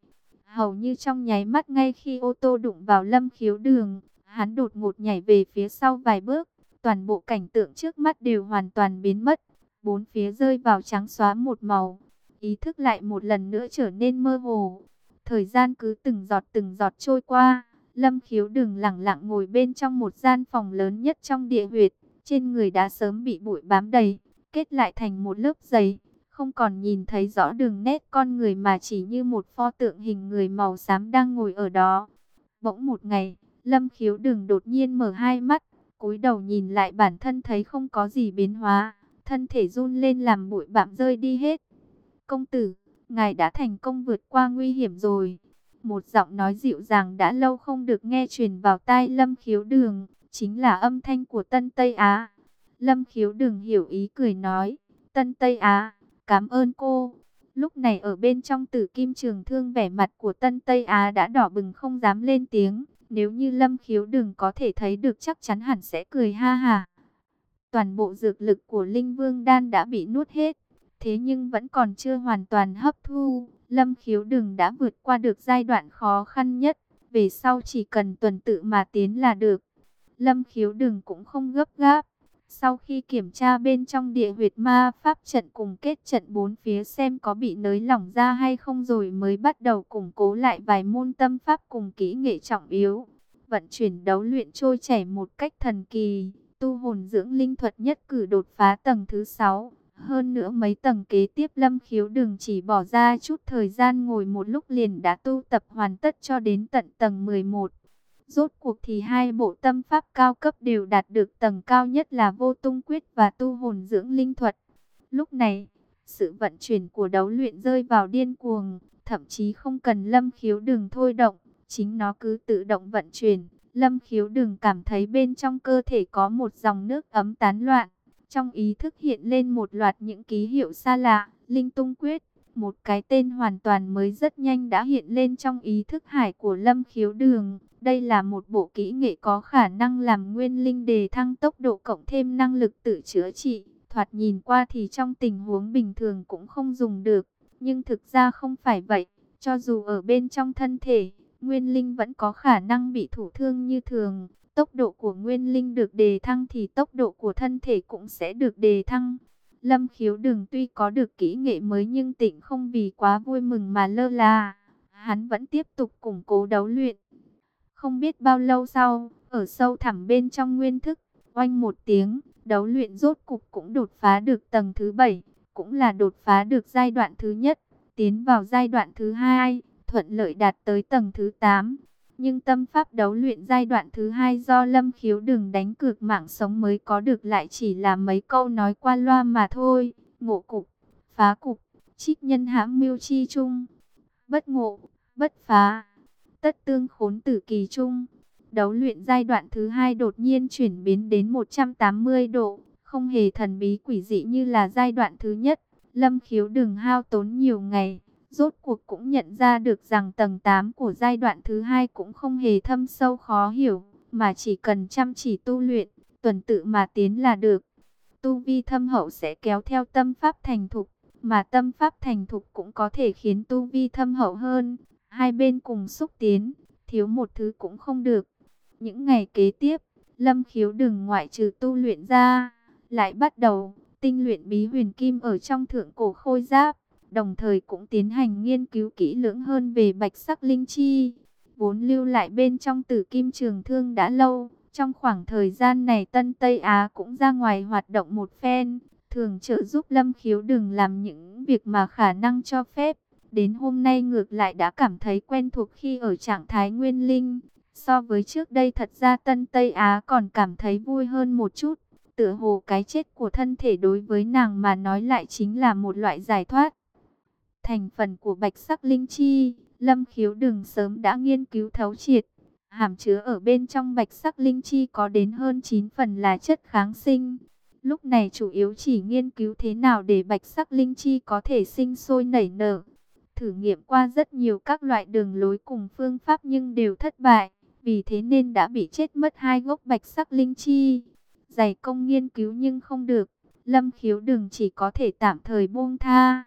Hầu như trong nháy mắt ngay khi ô tô đụng vào Lâm khiếu đường, hắn đột ngột nhảy về phía sau vài bước. Toàn bộ cảnh tượng trước mắt đều hoàn toàn biến mất bốn phía rơi vào trắng xóa một màu, ý thức lại một lần nữa trở nên mơ hồ. Thời gian cứ từng giọt từng giọt trôi qua, Lâm khiếu đừng lẳng lặng ngồi bên trong một gian phòng lớn nhất trong địa huyệt, trên người đã sớm bị bụi bám đầy, kết lại thành một lớp dày, không còn nhìn thấy rõ đường nét con người mà chỉ như một pho tượng hình người màu xám đang ngồi ở đó. Bỗng một ngày, Lâm khiếu đừng đột nhiên mở hai mắt, cúi đầu nhìn lại bản thân thấy không có gì biến hóa, thân thể run lên làm bụi bặm rơi đi hết. Công tử, ngài đã thành công vượt qua nguy hiểm rồi. Một giọng nói dịu dàng đã lâu không được nghe truyền vào tai Lâm khiếu đường, chính là âm thanh của Tân Tây Á. Lâm khiếu đường hiểu ý cười nói, Tân Tây Á, cảm ơn cô. Lúc này ở bên trong tử kim trường thương vẻ mặt của Tân Tây Á đã đỏ bừng không dám lên tiếng. Nếu như Lâm khiếu đường có thể thấy được chắc chắn hẳn sẽ cười ha ha. Toàn bộ dược lực của Linh Vương Đan đã bị nuốt hết. Thế nhưng vẫn còn chưa hoàn toàn hấp thu. Lâm khiếu đừng đã vượt qua được giai đoạn khó khăn nhất. Về sau chỉ cần tuần tự mà tiến là được. Lâm khiếu đừng cũng không gấp gáp. Sau khi kiểm tra bên trong địa huyệt ma pháp trận cùng kết trận bốn phía xem có bị nới lỏng ra hay không rồi mới bắt đầu củng cố lại vài môn tâm pháp cùng kỹ nghệ trọng yếu. Vận chuyển đấu luyện trôi chảy một cách thần kỳ, tu hồn dưỡng linh thuật nhất cử đột phá tầng thứ 6. Hơn nữa mấy tầng kế tiếp lâm khiếu đừng chỉ bỏ ra chút thời gian ngồi một lúc liền đã tu tập hoàn tất cho đến tận tầng 11. Rốt cuộc thì hai bộ tâm pháp cao cấp đều đạt được tầng cao nhất là vô tung quyết và tu hồn dưỡng linh thuật. Lúc này, sự vận chuyển của đấu luyện rơi vào điên cuồng, thậm chí không cần lâm khiếu đừng thôi động, chính nó cứ tự động vận chuyển. Lâm khiếu đừng cảm thấy bên trong cơ thể có một dòng nước ấm tán loạn. Trong ý thức hiện lên một loạt những ký hiệu xa lạ, linh tung quyết. Một cái tên hoàn toàn mới rất nhanh đã hiện lên trong ý thức hải của lâm khiếu đường. Đây là một bộ kỹ nghệ có khả năng làm nguyên linh đề thăng tốc độ cộng thêm năng lực tự chữa trị. Thoạt nhìn qua thì trong tình huống bình thường cũng không dùng được. Nhưng thực ra không phải vậy. Cho dù ở bên trong thân thể, nguyên linh vẫn có khả năng bị thủ thương như thường. Tốc độ của nguyên linh được đề thăng thì tốc độ của thân thể cũng sẽ được đề thăng. Lâm khiếu Đường tuy có được kỹ nghệ mới nhưng tịnh không vì quá vui mừng mà lơ là. Hắn vẫn tiếp tục củng cố đấu luyện. Không biết bao lâu sau, ở sâu thẳm bên trong nguyên thức, oanh một tiếng, đấu luyện rốt cục cũng đột phá được tầng thứ bảy, cũng là đột phá được giai đoạn thứ nhất, tiến vào giai đoạn thứ hai, thuận lợi đạt tới tầng thứ tám. Nhưng tâm pháp đấu luyện giai đoạn thứ hai do Lâm Khiếu đừng đánh cược mạng sống mới có được lại chỉ là mấy câu nói qua loa mà thôi. Ngộ cục, phá cục, trích nhân hãm mưu chi chung, bất ngộ, bất phá tất tương khốn tử kỳ chung Đấu luyện giai đoạn thứ hai đột nhiên chuyển biến đến 180 độ, không hề thần bí quỷ dị như là giai đoạn thứ nhất. Lâm khiếu đừng hao tốn nhiều ngày, rốt cuộc cũng nhận ra được rằng tầng 8 của giai đoạn thứ hai cũng không hề thâm sâu khó hiểu, mà chỉ cần chăm chỉ tu luyện, tuần tự mà tiến là được. Tu vi thâm hậu sẽ kéo theo tâm pháp thành thục, mà tâm pháp thành thục cũng có thể khiến tu vi thâm hậu hơn. Hai bên cùng xúc tiến, thiếu một thứ cũng không được. Những ngày kế tiếp, Lâm Khiếu đừng ngoại trừ tu luyện ra, lại bắt đầu tinh luyện bí huyền kim ở trong thượng cổ khôi giáp, đồng thời cũng tiến hành nghiên cứu kỹ lưỡng hơn về bạch sắc linh chi, vốn lưu lại bên trong tử kim trường thương đã lâu. Trong khoảng thời gian này Tân Tây Á cũng ra ngoài hoạt động một phen, thường trợ giúp Lâm Khiếu đừng làm những việc mà khả năng cho phép. Đến hôm nay ngược lại đã cảm thấy quen thuộc khi ở trạng thái nguyên linh. So với trước đây thật ra Tân Tây Á còn cảm thấy vui hơn một chút. Tựa hồ cái chết của thân thể đối với nàng mà nói lại chính là một loại giải thoát. Thành phần của bạch sắc linh chi, lâm khiếu đừng sớm đã nghiên cứu thấu triệt. Hàm chứa ở bên trong bạch sắc linh chi có đến hơn 9 phần là chất kháng sinh. Lúc này chủ yếu chỉ nghiên cứu thế nào để bạch sắc linh chi có thể sinh sôi nảy nở, thử nghiệm qua rất nhiều các loại đường lối cùng phương pháp nhưng đều thất bại, vì thế nên đã bị chết mất hai gốc bạch sắc linh chi. Dày công nghiên cứu nhưng không được, lâm khiếu đừng chỉ có thể tạm thời buông tha.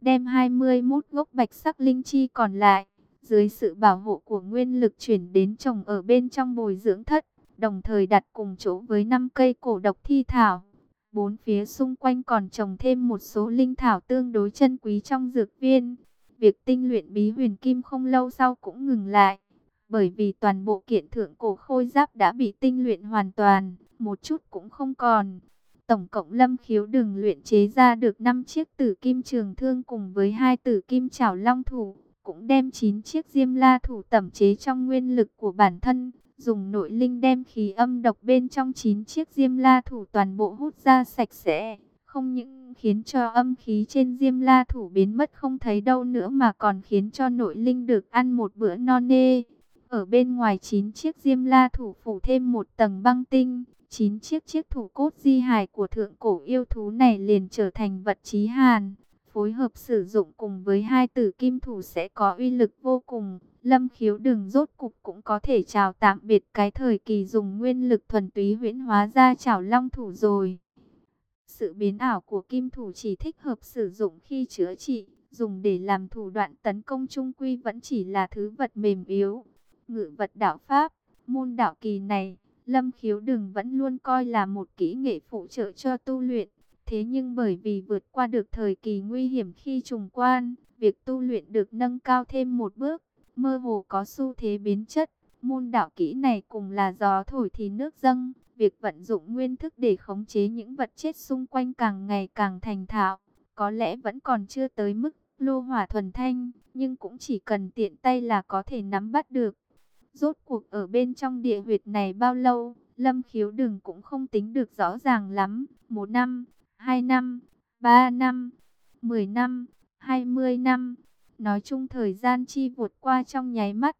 Đem 21 gốc bạch sắc linh chi còn lại, dưới sự bảo hộ của nguyên lực chuyển đến trồng ở bên trong bồi dưỡng thất, đồng thời đặt cùng chỗ với 5 cây cổ độc thi thảo. Bốn phía xung quanh còn trồng thêm một số linh thảo tương đối chân quý trong dược viên. Việc tinh luyện bí huyền kim không lâu sau cũng ngừng lại, bởi vì toàn bộ kiện thượng cổ khôi giáp đã bị tinh luyện hoàn toàn, một chút cũng không còn. Tổng cộng lâm khiếu đường luyện chế ra được 5 chiếc tử kim trường thương cùng với hai tử kim chảo long thủ, cũng đem 9 chiếc diêm la thủ tẩm chế trong nguyên lực của bản thân, dùng nội linh đem khí âm độc bên trong 9 chiếc diêm la thủ toàn bộ hút ra sạch sẽ, không những khiến cho âm khí trên diêm la thủ biến mất không thấy đâu nữa mà còn khiến cho nội linh được ăn một bữa no nê. Ở bên ngoài 9 chiếc diêm la thủ phủ thêm một tầng băng tinh, 9 chiếc chiếc thủ cốt di hài của thượng cổ yêu thú này liền trở thành vật chí hàn. Phối hợp sử dụng cùng với hai tử kim thủ sẽ có uy lực vô cùng. Lâm khiếu đường rốt cục cũng có thể chào tạm biệt cái thời kỳ dùng nguyên lực thuần túy huyễn hóa ra chảo long thủ rồi. Sự biến ảo của kim thủ chỉ thích hợp sử dụng khi chữa trị, dùng để làm thủ đoạn tấn công trung quy vẫn chỉ là thứ vật mềm yếu. Ngự vật đạo Pháp, môn đạo kỳ này, Lâm khiếu đừng vẫn luôn coi là một kỹ nghệ phụ trợ cho tu luyện. Thế nhưng bởi vì vượt qua được thời kỳ nguy hiểm khi trùng quan, việc tu luyện được nâng cao thêm một bước, mơ hồ có xu thế biến chất. Môn đạo kỹ này cùng là gió thổi thì nước dâng, việc vận dụng nguyên thức để khống chế những vật chết xung quanh càng ngày càng thành thạo. Có lẽ vẫn còn chưa tới mức lô hỏa thuần thanh, nhưng cũng chỉ cần tiện tay là có thể nắm bắt được. Rốt cuộc ở bên trong địa huyệt này bao lâu, Lâm Khiếu Đừng cũng không tính được rõ ràng lắm. Một năm, hai năm, ba năm, mười năm, hai mươi năm. Nói chung thời gian chi vượt qua trong nháy mắt.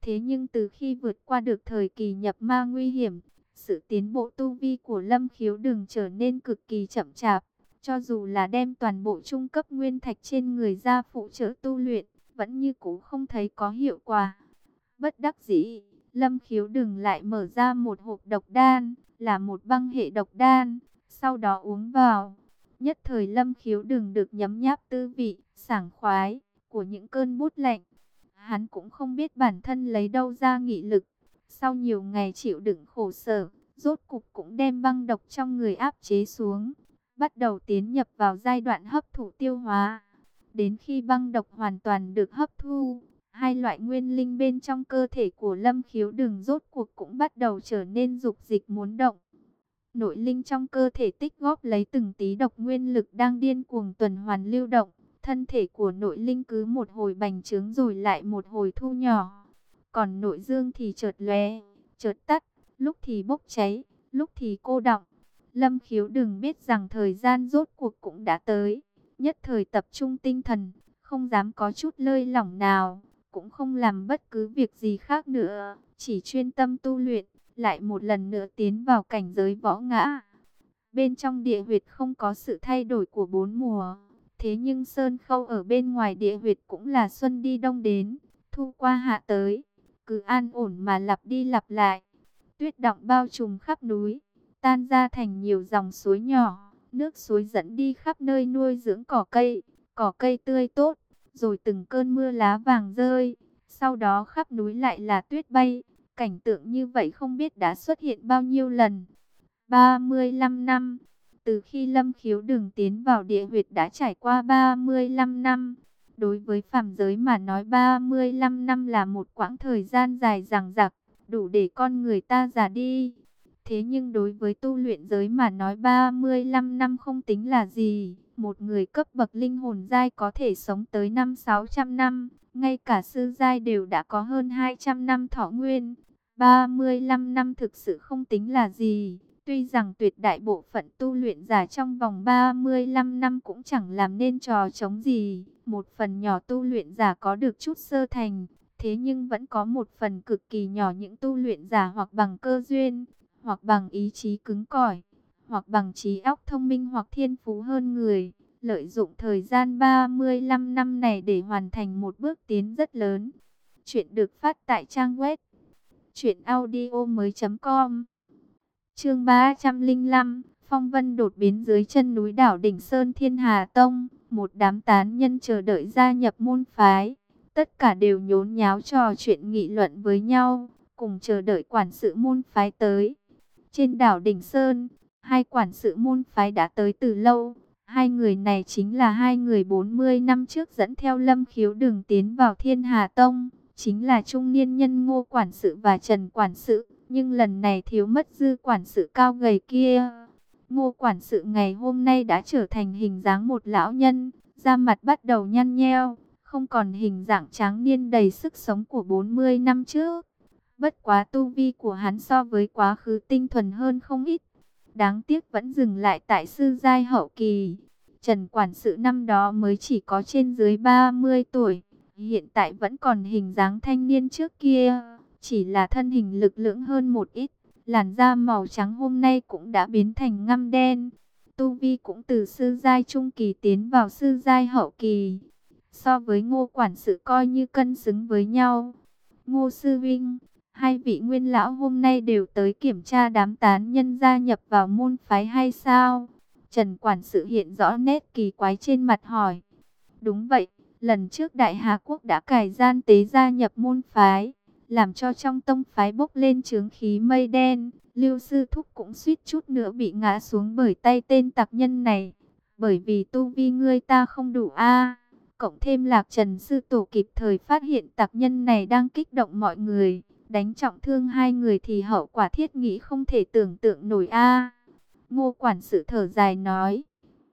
Thế nhưng từ khi vượt qua được thời kỳ nhập ma nguy hiểm, sự tiến bộ tu vi của Lâm Khiếu Đừng trở nên cực kỳ chậm chạp. Cho dù là đem toàn bộ trung cấp nguyên thạch trên người ra phụ trợ tu luyện, vẫn như cũ không thấy có hiệu quả. Bất đắc dĩ, Lâm Khiếu đừng lại mở ra một hộp độc đan, là một băng hệ độc đan, sau đó uống vào. Nhất thời Lâm Khiếu đừng được nhấm nháp tư vị, sảng khoái, của những cơn bút lạnh. Hắn cũng không biết bản thân lấy đâu ra nghị lực. Sau nhiều ngày chịu đựng khổ sở, rốt cục cũng đem băng độc trong người áp chế xuống. Bắt đầu tiến nhập vào giai đoạn hấp thụ tiêu hóa. Đến khi băng độc hoàn toàn được hấp thu, Hai loại nguyên linh bên trong cơ thể của lâm khiếu đường rốt cuộc cũng bắt đầu trở nên dục dịch muốn động. Nội linh trong cơ thể tích góp lấy từng tí độc nguyên lực đang điên cuồng tuần hoàn lưu động. Thân thể của nội linh cứ một hồi bành trướng rồi lại một hồi thu nhỏ. Còn nội dương thì chợt lóe, chợt tắt, lúc thì bốc cháy, lúc thì cô động. Lâm khiếu đừng biết rằng thời gian rốt cuộc cũng đã tới. Nhất thời tập trung tinh thần, không dám có chút lơi lỏng nào cũng không làm bất cứ việc gì khác nữa, chỉ chuyên tâm tu luyện, lại một lần nữa tiến vào cảnh giới võ ngã. Bên trong địa huyệt không có sự thay đổi của bốn mùa, thế nhưng sơn khâu ở bên ngoài địa huyệt cũng là xuân đi đông đến, thu qua hạ tới, cứ an ổn mà lặp đi lặp lại. Tuyết động bao trùm khắp núi, tan ra thành nhiều dòng suối nhỏ, nước suối dẫn đi khắp nơi nuôi dưỡng cỏ cây, cỏ cây tươi tốt, rồi từng cơn mưa lá vàng rơi, sau đó khắp núi lại là tuyết bay, cảnh tượng như vậy không biết đã xuất hiện bao nhiêu lần. 35 năm, từ khi Lâm Khiếu đường tiến vào địa huyệt đã trải qua 35 năm. Đối với phàm giới mà nói 35 năm là một quãng thời gian dài dằng dặc, đủ để con người ta già đi. Thế nhưng đối với tu luyện giới mà nói 35 năm không tính là gì. Một người cấp bậc linh hồn giai có thể sống tới 5-600 năm. Ngay cả sư giai đều đã có hơn 200 năm thọ nguyên. 35 năm thực sự không tính là gì. Tuy rằng tuyệt đại bộ phận tu luyện giả trong vòng 35 năm cũng chẳng làm nên trò chống gì. Một phần nhỏ tu luyện giả có được chút sơ thành. Thế nhưng vẫn có một phần cực kỳ nhỏ những tu luyện giả hoặc bằng cơ duyên, hoặc bằng ý chí cứng cỏi, hoặc bằng trí óc thông minh hoặc thiên phú hơn người, lợi dụng thời gian 35 năm này để hoàn thành một bước tiến rất lớn. Chuyện được phát tại trang web truyệnaudiomoi.com. Chương 305, Phong Vân đột biến dưới chân núi đảo đỉnh Sơn Thiên Hà Tông, một đám tán nhân chờ đợi gia nhập môn phái, tất cả đều nhốn nháo trò chuyện nghị luận với nhau, cùng chờ đợi quản sự môn phái tới. Trên đảo Đỉnh Sơn, hai quản sự môn phái đã tới từ lâu. Hai người này chính là hai người 40 năm trước dẫn theo Lâm Khiếu đường tiến vào Thiên Hà Tông, chính là trung niên nhân Ngô Quản sự và Trần Quản sự, nhưng lần này thiếu mất dư quản sự cao gầy kia. Ngô Quản sự ngày hôm nay đã trở thành hình dáng một lão nhân, da mặt bắt đầu nhăn nheo, không còn hình dạng tráng niên đầy sức sống của 40 năm trước. Bất quá tu vi của hắn so với quá khứ tinh thuần hơn không ít. Đáng tiếc vẫn dừng lại tại sư giai hậu kỳ. Trần quản sự năm đó mới chỉ có trên dưới 30 tuổi. Hiện tại vẫn còn hình dáng thanh niên trước kia. Chỉ là thân hình lực lưỡng hơn một ít. Làn da màu trắng hôm nay cũng đã biến thành ngăm đen. Tu Vi cũng từ sư giai trung kỳ tiến vào sư giai hậu kỳ. So với ngô quản sự coi như cân xứng với nhau. Ngô sư vinh, hai vị nguyên lão hôm nay đều tới kiểm tra đám tán nhân gia nhập vào môn phái hay sao? Trần quản sự hiện rõ nét kỳ quái trên mặt hỏi. Đúng vậy, lần trước Đại Hà Quốc đã cải gian tế gia nhập môn phái, làm cho trong tông phái bốc lên chướng khí mây đen. Lưu Sư Thúc cũng suýt chút nữa bị ngã xuống bởi tay tên tặc nhân này, bởi vì tu vi ngươi ta không đủ a. Cộng thêm Lạc Trần Sư Tổ kịp thời phát hiện tặc nhân này đang kích động mọi người, đánh trọng thương hai người thì hậu quả thiết nghĩ không thể tưởng tượng nổi a. Ngô quản sự thở dài nói,